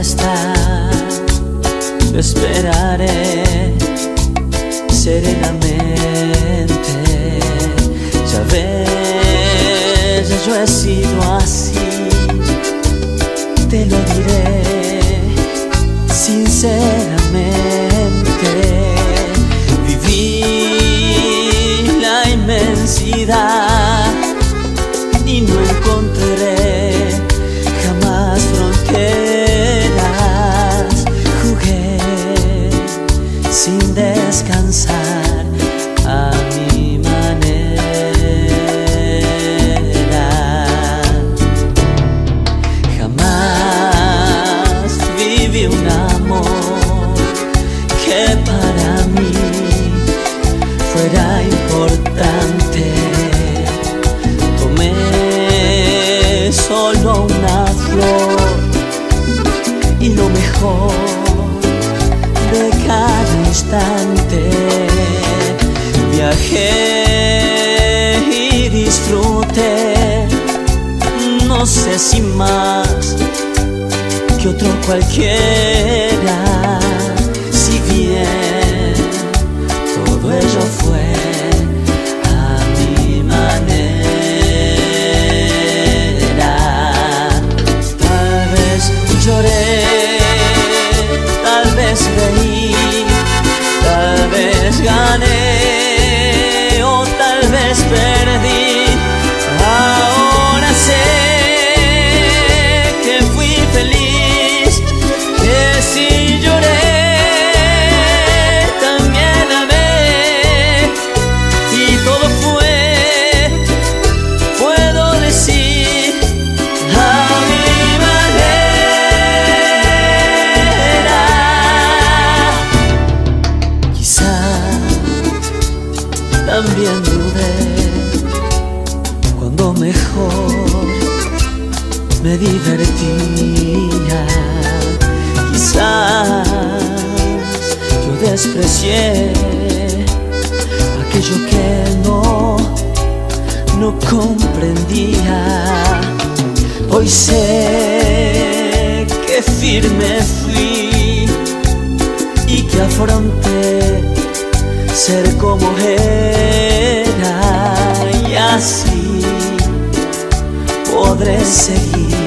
estar, esperaré serenamente. Ya ves, yo he sido así, sin descansar a mi manera. Jamás viví un amor que para mí fuera importante. Tomé solo una flor y lo mejor instante. Viajé y disfruté, no sé si más que otro cualquiera. Quizás yo desprecié aquello que no, no comprendía. Hoy sé que firme fui y que afronté ser como era. Y así podré seguir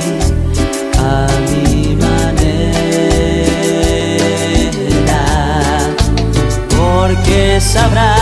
sabrá.